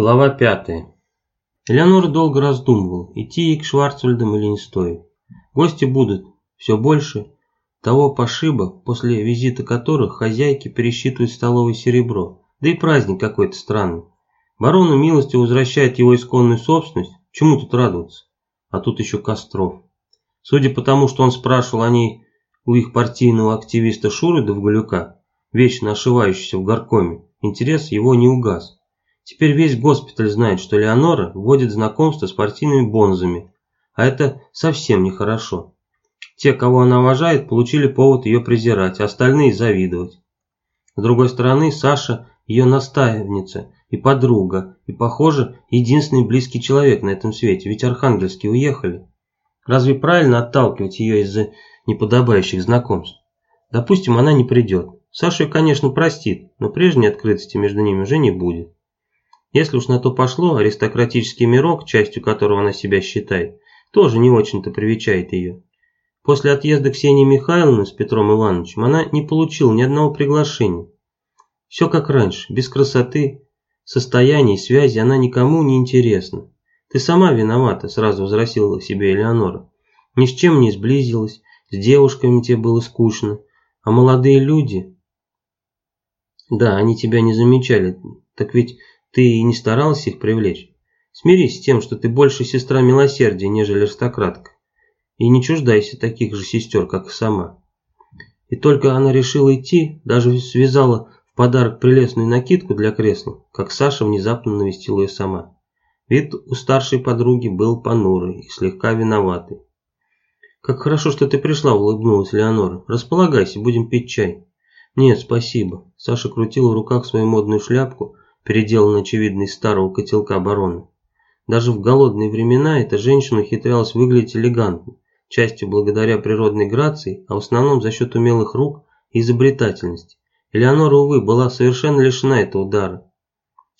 Глава пятая. Элеонора долго раздумывала, идти ей к Шварцвальдам или не стоит. Гости будут все больше, того пошиба, после визита которых хозяйки пересчитывают столовое серебро, да и праздник какой-то странный. Барону милости возвращает его исконную собственность, чему тут радоваться? А тут еще Костров. Судя по тому, что он спрашивал о ней у их партийного активиста Шуры Довголюка, вечно ошивающегося в горкоме, интерес его не угас. Теперь весь госпиталь знает, что Леонора вводит знакомство с партийными бонзами, а это совсем нехорошо. Те, кого она уважает, получили повод ее презирать, а остальные завидовать. С другой стороны, Саша ее наставница и подруга, и, похоже, единственный близкий человек на этом свете, ведь архангельские уехали. Разве правильно отталкивать ее из-за неподобающих знакомств? Допустим, она не придет. Саша ее, конечно, простит, но прежней открытости между ними уже не будет. Если уж на то пошло, аристократический мирок, частью которого она себя считает, тоже не очень-то привечает ее. После отъезда Ксении Михайловны с Петром Ивановичем она не получила ни одного приглашения. Все как раньше, без красоты, состояния и связи она никому не интересна. Ты сама виновата, сразу возразила себе Элеонора. Ни с чем не сблизилась, с девушками тебе было скучно, а молодые люди... Да, они тебя не замечали, так ведь ты и не старалась их привлечь. Смирись с тем, что ты больше сестра милосердия, нежели аристократка. И не чуждайся таких же сестер, как и сама. И только она решила идти, даже связала в подарок прелестную накидку для кресла, как Саша внезапно навестила ее сама. Вид у старшей подруги был понурый и слегка виноватый. «Как хорошо, что ты пришла», — улыбнулась Леонора. «Располагайся, будем пить чай». «Нет, спасибо». Саша крутила в руках свою модную шляпку, переделан очевидно из старого котелка барона. Даже в голодные времена эта женщина ухитрялась выглядеть элегантно, частью благодаря природной грации, а в основном за счет умелых рук и изобретательности. Элеонора, увы, была совершенно лишена этого дара.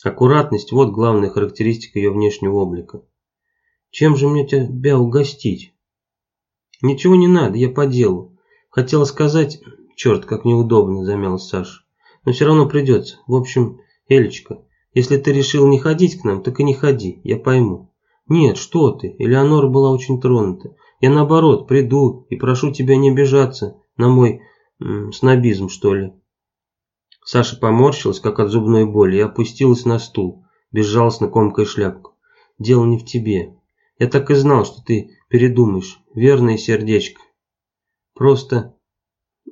Аккуратность – вот главная характеристика ее внешнего облика. «Чем же мне тебя угостить?» «Ничего не надо, я по делу. Хотела сказать...» «Черт, как неудобно», – замялась Саша. «Но все равно придется. В общем, Элечка, если ты решил не ходить к нам, так и не ходи, я пойму. Нет, что ты, Элеонора была очень тронута. Я наоборот приду и прошу тебя не обижаться на мой м, снобизм, что ли. Саша поморщилась, как от зубной боли, и опустилась на стул, безжалостно комкая шляпку. Дело не в тебе. Я так и знал, что ты передумаешь. Верное сердечко. Просто...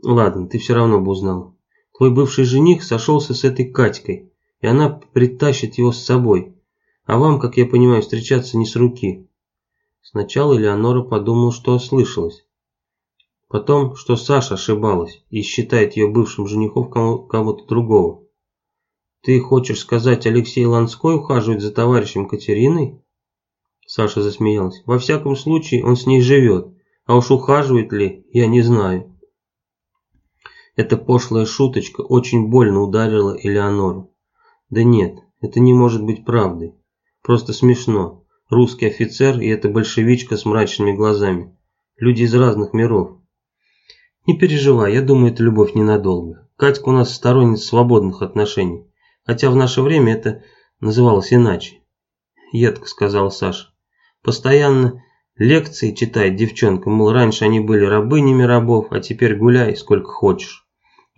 Ладно, ты все равно бы узнал. Твой бывший жених сошелся с этой Катькой и она притащит его с собой. А вам, как я понимаю, встречаться не с руки. Сначала Элеонора подумала, что ослышалась. Потом, что Саша ошибалась и считает ее бывшим женихом кого-то другого. «Ты хочешь сказать, Алексей Ланской ухаживает за товарищем Катериной?» Саша засмеялась. «Во всяком случае, он с ней живет, а уж ухаживает ли, я не знаю». Эта пошлая шуточка очень больно ударила Элеонору. Да нет, это не может быть правдой. Просто смешно. Русский офицер и эта большевичка с мрачными глазами. Люди из разных миров. Не переживай, я думаю, это любовь ненадолго. Катька у нас сторонница свободных отношений. Хотя в наше время это называлось иначе. Едко сказал Саша. Постоянно лекции читает девчонка, мол, раньше они были рабынями рабов, а теперь гуляй сколько хочешь.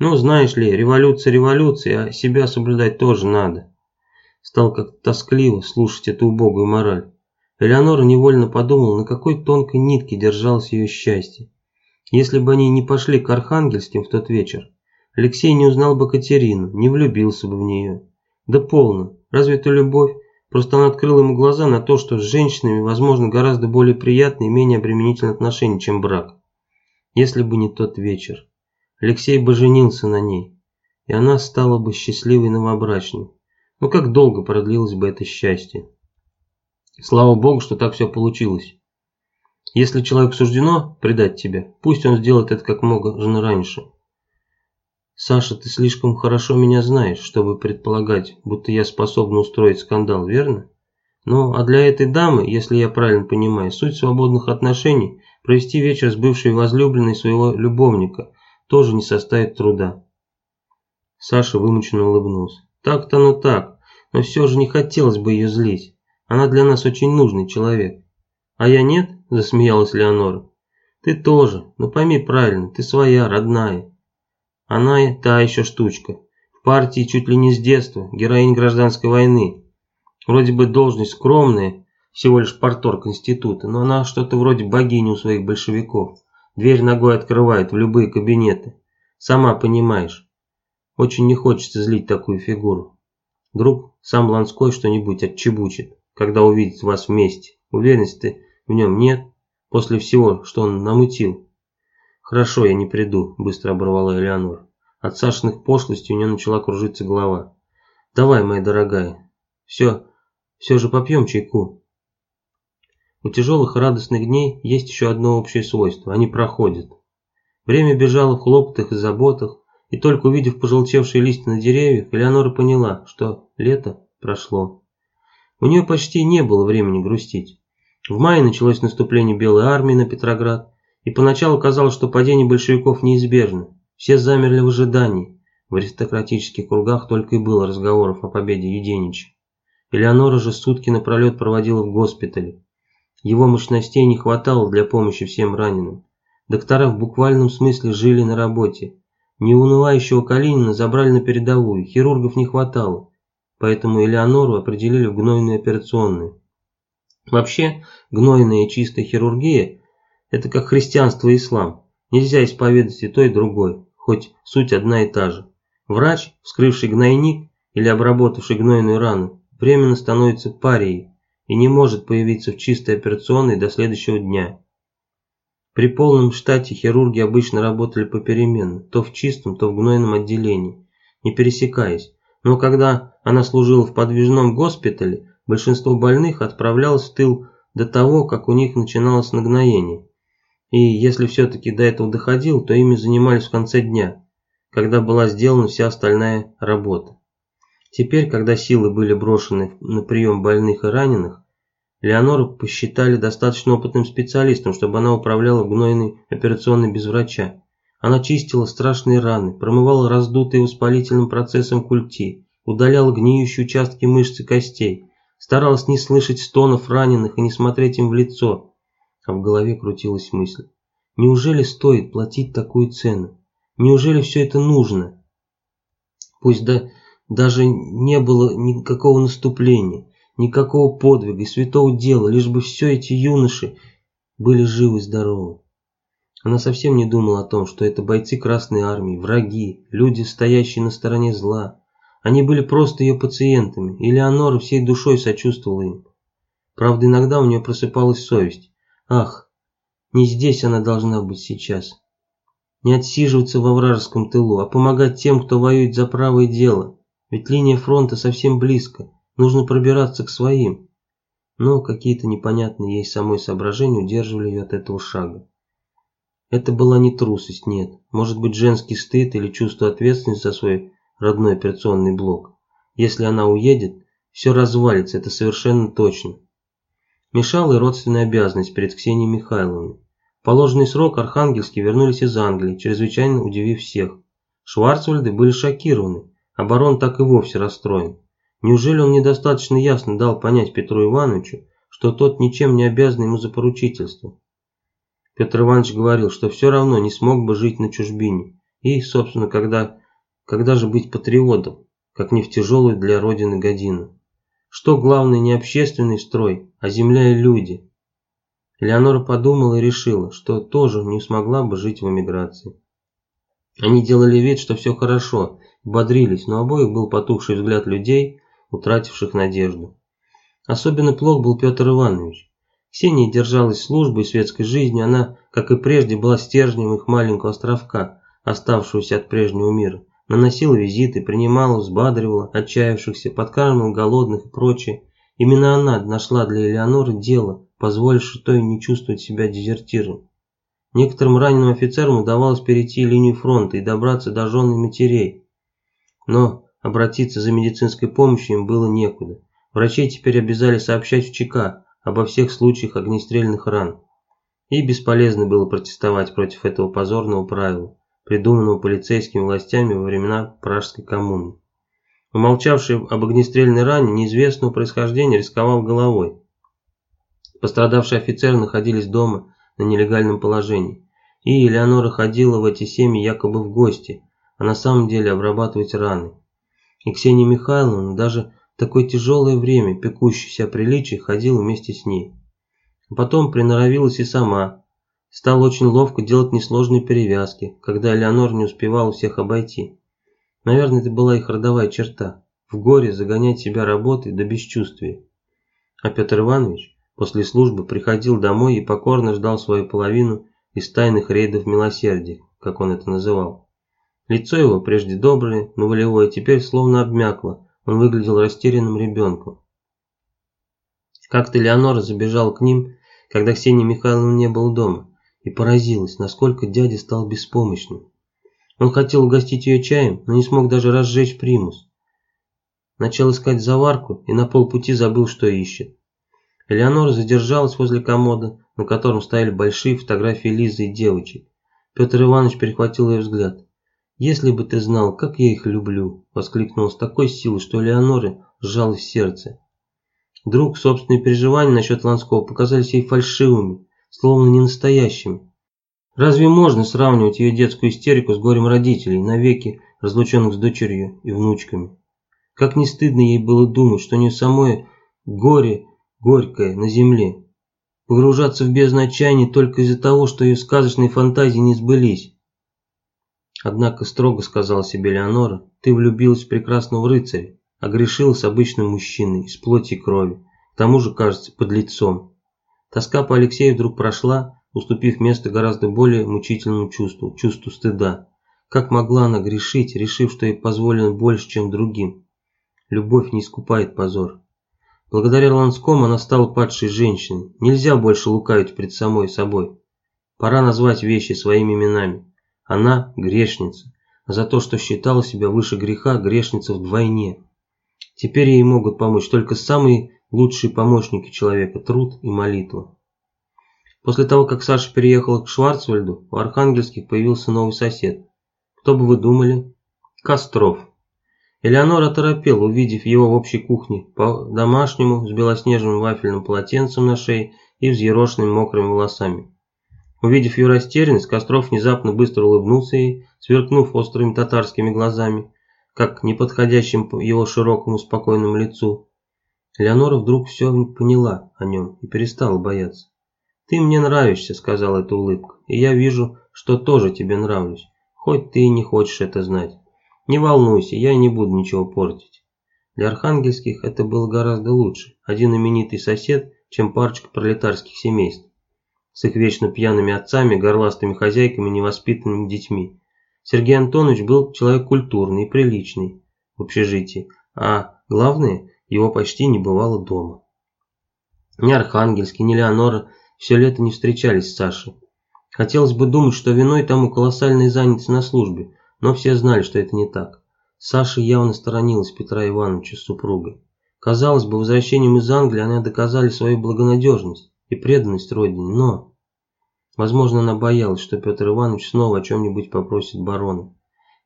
Ну, знаешь ли, революция революция, а себя соблюдать тоже надо. Стал как-то тоскливо слушать эту убогую мораль. Элеонора невольно подумала, на какой тонкой нитке держалось ее счастье. Если бы они не пошли к Архангельским в тот вечер, Алексей не узнал бы Катерину, не влюбился бы в нее. Да полно. Разве это любовь? Просто он открыл ему глаза на то, что с женщинами возможно гораздо более приятные и менее обременительные отношения, чем брак. Если бы не тот вечер. Алексей бы женился на ней, и она стала бы счастливой новобрачной. Но как долго продлилось бы это счастье? Слава Богу, что так все получилось. Если человеку суждено предать тебя, пусть он сделает это как можно раньше. Саша, ты слишком хорошо меня знаешь, чтобы предполагать, будто я способна устроить скандал, верно? Ну, а для этой дамы, если я правильно понимаю, суть свободных отношений – провести вечер с бывшей возлюбленной своего любовника, тоже не составит труда. Саша вымученно улыбнулся. Так-то ну так, но все же не хотелось бы ее злить. Она для нас очень нужный человек. А я нет? Засмеялась Леонора. Ты тоже, но пойми правильно, ты своя, родная. Она и та еще штучка. В партии чуть ли не с детства, героинь гражданской войны. Вроде бы должность скромная, всего лишь порторг института, но она что-то вроде богини у своих большевиков. Дверь ногой открывает в любые кабинеты. Сама понимаешь. Очень не хочется злить такую фигуру. Вдруг сам Ланской что-нибудь отчебучит, когда увидит вас вместе. Уверенности в нем нет, после всего, что он намутил. Хорошо, я не приду, быстро оборвала Элеонор. От Сашиных пошлостей у нее начала кружиться голова. Давай, моя дорогая, все, все же попьем чайку. У тяжелых радостных дней есть еще одно общее свойство – они проходят. Время бежало в хлопотах и заботах, и только увидев пожелтевшие листья на деревьях, Элеонора поняла, что лето прошло. У нее почти не было времени грустить. В мае началось наступление Белой армии на Петроград, и поначалу казалось, что падение большевиков неизбежно. Все замерли в ожидании. В аристократических кругах только и было разговоров о победе Юденича. Элеонора же сутки напролет проводила в госпитале. Его мощностей не хватало для помощи всем раненым. Доктора в буквальном смысле жили на работе. Неунывающего Калинина забрали на передовую, хирургов не хватало, поэтому Элеонору определили в гнойную операционную. Вообще, гнойная и чистая хирургия – это как христианство и ислам. Нельзя исповедовать и то, и другое, хоть суть одна и та же. Врач, вскрывший гнойник или обработавший гнойную рану, временно становится парией и не может появиться в чистой операционной до следующего дня. При полном штате хирурги обычно работали попеременно, то в чистом, то в гнойном отделении, не пересекаясь. Но когда она служила в подвижном госпитале, большинство больных отправлялось в тыл до того, как у них начиналось нагноение. И если все-таки до этого доходил, то ими занимались в конце дня, когда была сделана вся остальная работа. Теперь, когда силы были брошены на прием больных и раненых, Леонору посчитали достаточно опытным специалистом, чтобы она управляла гнойной операционной без врача. Она чистила страшные раны, промывала раздутые воспалительным процессом культи, удаляла гниющие участки мышц и костей, старалась не слышать стонов раненых и не смотреть им в лицо. А в голове крутилась мысль. Неужели стоит платить такую цену? Неужели все это нужно? Пусть да, даже не было никакого наступления, никакого подвига и святого дела, лишь бы все эти юноши были живы и здоровы. Она совсем не думала о том, что это бойцы Красной Армии, враги, люди, стоящие на стороне зла. Они были просто ее пациентами, и Леонора всей душой сочувствовала им. Правда, иногда у нее просыпалась совесть. Ах, не здесь она должна быть сейчас. Не отсиживаться во вражеском тылу, а помогать тем, кто воюет за правое дело. Ведь линия фронта совсем близко. Нужно пробираться к своим. Но какие-то непонятные ей самой соображения удерживали ее от этого шага. Это была не трусость, нет. Может быть женский стыд или чувство ответственности за свой родной операционный блок. Если она уедет, все развалится, это совершенно точно. Мешала и родственная обязанность перед Ксенией Михайловной. Положенный срок архангельские вернулись из Англии, чрезвычайно удивив всех. Шварцвальды были шокированы, барон так и вовсе расстроен. Неужели он недостаточно ясно дал понять Петру Ивановичу, что тот ничем не обязан ему за поручительство? Петр Иванович говорил, что все равно не смог бы жить на чужбине. И, собственно, когда, когда же быть патриотом, как не в тяжелую для Родины годину? Что главное не общественный строй, а земля и люди? Леонора подумала и решила, что тоже не смогла бы жить в эмиграции. Они делали вид, что все хорошо, бодрились, но обоих был потухший взгляд людей, утративших надежду. Особенно плох был Петр Иванович. Ксения держалась службы и светской жизни, она, как и прежде, была стержнем их маленького островка, оставшегося от прежнего мира. Наносила визиты, принимала, взбадривала отчаявшихся, подкармливала голодных и прочее. Именно она нашла для Элеоноры дело, позволившее той не чувствовать себя дезертиром. Некоторым раненым офицерам удавалось перейти линию фронта и добраться до жены матерей. Но Обратиться за медицинской помощью им было некуда. Врачей теперь обязали сообщать в ЧК обо всех случаях огнестрельных ран. И бесполезно было протестовать против этого позорного правила, придуманного полицейскими властями во времена Пражской коммуны. Умолчавший об огнестрельной ране неизвестного происхождения рисковал головой. Пострадавшие офицеры находились дома на нелегальном положении. И Элеонора ходила в эти семьи якобы в гости, а на самом деле обрабатывать раны. И Ксения Михайловна даже в такое тяжелое время, пекущаяся о приличии, ходила вместе с ней. Потом приноровилась и сама. Стала очень ловко делать несложные перевязки, когда Элеонора не успевала всех обойти. Наверное, это была их родовая черта. В горе загонять себя работой до бесчувствия. А Петр Иванович после службы приходил домой и покорно ждал свою половину из тайных рейдов милосердия, как он это называл. Лицо его, прежде доброе, но волевое, теперь словно обмякло, он выглядел растерянным ребенком. Как-то Леонора забежала к ним, когда Ксения Михайловна не было дома, и поразилась, насколько дядя стал беспомощным. Он хотел угостить ее чаем, но не смог даже разжечь примус. Начал искать заварку и на полпути забыл, что ищет. Элеонора задержалась возле комода, на котором стояли большие фотографии Лизы и девочек. Петр Иванович перехватил ее взгляд. «Если бы ты знал, как я их люблю!» – воскликнул с такой силой, что Элеоноре сжалось сердце. Вдруг собственные переживания насчет Ланского показались ей фальшивыми, словно не настоящими. Разве можно сравнивать ее детскую истерику с горем родителей, навеки разлученных с дочерью и внучками? Как не стыдно ей было думать, что не самое горе горькое на земле, погружаться в бездну отчаяния только из-за того, что ее сказочные фантазии не сбылись. Однако строго сказала себе Леонора, ты влюбилась в прекрасного рыцаря, а грешила с обычным мужчиной, из плоти и крови, к тому же, кажется, под лицом. Тоска по Алексею вдруг прошла, уступив место гораздо более мучительному чувству, чувству стыда. Как могла она грешить, решив, что ей позволено больше, чем другим? Любовь не искупает позор. Благодаря Ланскому она стала падшей женщиной. Нельзя больше лукавить пред самой собой. Пора назвать вещи своими именами. Она грешница. За то, что считала себя выше греха, грешница вдвойне. Теперь ей могут помочь только самые лучшие помощники человека – труд и молитва. После того, как Саша переехала к Шварцвальду, у Архангельских появился новый сосед. Кто бы вы думали? Костров. Элеонора оторопела, увидев его в общей кухне, по-домашнему, с белоснежным вафельным полотенцем на шее и взъерошенными мокрыми волосами. Увидев ее растерянность, Костров внезапно быстро улыбнулся ей, сверкнув острыми татарскими глазами, как неподходящим его широкому спокойному лицу. Элеонора вдруг все поняла о нем и перестала бояться. «Ты мне нравишься», — сказала эта улыбка, — «и я вижу, что тоже тебе нравлюсь, хоть ты и не хочешь это знать». Не волнуйся, я не буду ничего портить. Для архангельских это было гораздо лучше. Один именитый сосед, чем парочка пролетарских семейств. С их вечно пьяными отцами, горластыми хозяйками, невоспитанными детьми. Сергей Антонович был человек культурный и приличный в общежитии, а главное, его почти не бывало дома. Ни Архангельский, ни Леонора все лето не встречались с Сашей. Хотелось бы думать, что виной тому колоссальной занятость на службе, но все знали, что это не так. Саша явно сторонилась Петра Ивановича с супругой. Казалось бы, возвращением из Англии она доказали свою благонадежность и преданность родине, но... Возможно, она боялась, что Петр Иванович снова о чем-нибудь попросит барона.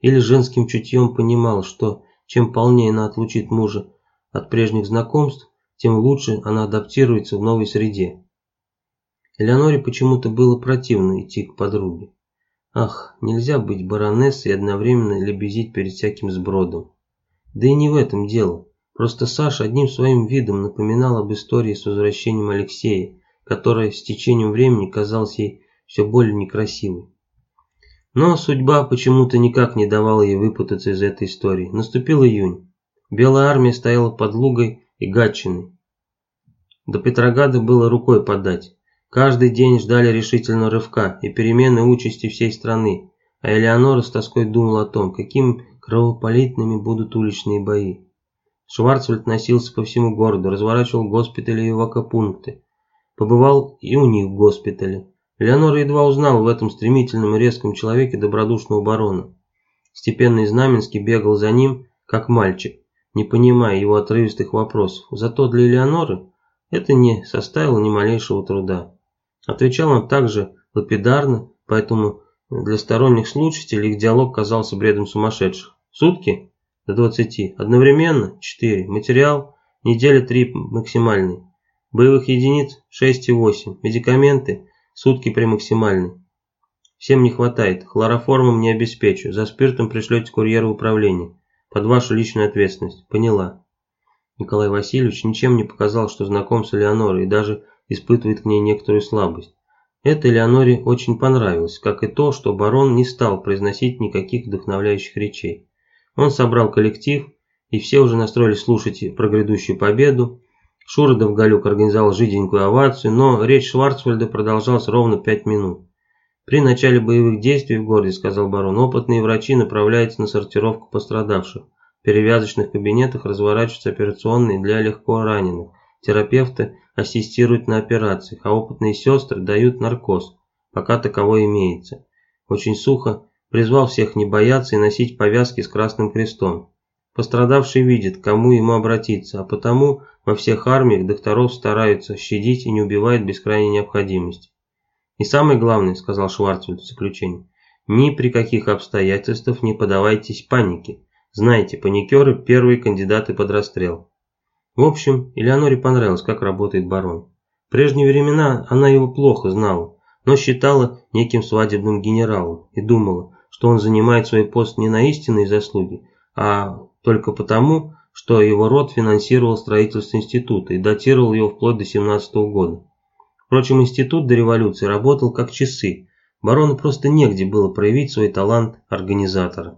Или женским чутьем понимала, что чем полнее она отлучит мужа от прежних знакомств, тем лучше она адаптируется в новой среде. Элеоноре почему-то было противно идти к подруге. Ах, нельзя быть баронессой и одновременно лебезить перед всяким сбродом. Да и не в этом дело. Просто Саша одним своим видом напоминал об истории с возвращением Алексея, которая с течением времени казалась ей все более некрасивой. Но судьба почему-то никак не давала ей выпутаться из этой истории. Наступил июнь. Белая армия стояла под Лугой и Гатчиной. До Петрограда было рукой подать. Каждый день ждали решительного рывка и перемены участи всей страны, а Элеонора с тоской думала о том, какими кровополитными будут уличные бои. Шварцвальд носился по всему городу, разворачивал госпитали и вакопункты. Побывал и у них в госпитале. Элеонора едва узнала в этом стремительном и резком человеке добродушного барона. Степенный Знаменский бегал за ним, как мальчик, не понимая его отрывистых вопросов. Зато для Элеоноры это не составило ни малейшего труда. Отвечал он также лапидарно, поэтому для сторонних слушателей их диалог казался бредом сумасшедших. «Сутки? до 20. Одновременно 4. Материал неделя 3 максимальный. Боевых единиц 6 и 8. Медикаменты сутки при максимальной. Всем не хватает, хлороформом не обеспечу, за спиртом пришлете курьера в управление. Под вашу личную ответственность. Поняла. Николай Васильевич ничем не показал, что знаком с Элеонорой и даже испытывает к ней некоторую слабость. Это Элеоноре очень понравилось, как и то, что барон не стал произносить никаких вдохновляющих речей. Он собрал коллектив, и все уже настроились слушать про грядущую победу. Шуродов Галюк организовал жиденькую овацию, но речь Шварцвальда продолжалась ровно пять минут. При начале боевых действий в городе, сказал барон, опытные врачи направляются на сортировку пострадавших. В перевязочных кабинетах разворачиваются операционные для легко раненых. Терапевты ассистируют на операциях, а опытные сестры дают наркоз, пока таковой имеется. Очень сухо призвал всех не бояться и носить повязки с красным крестом. Пострадавший видит, кому ему обратиться, а потому во всех армиях докторов стараются щадить и не убивают без крайней необходимости. И самое главное, сказал Шварцвальд в заключении, ни при каких обстоятельствах не подавайтесь панике. Знаете, паникеры – первые кандидаты под расстрел. В общем, Элеоноре понравилось, как работает барон. В прежние времена она его плохо знала, но считала неким свадебным генералом и думала, что он занимает свой пост не на истинные заслуги, а только потому, что его род финансировал строительство института и датировал его вплоть до 17 -го года. Впрочем, институт до революции работал как часы, барону просто негде было проявить свой талант организатора.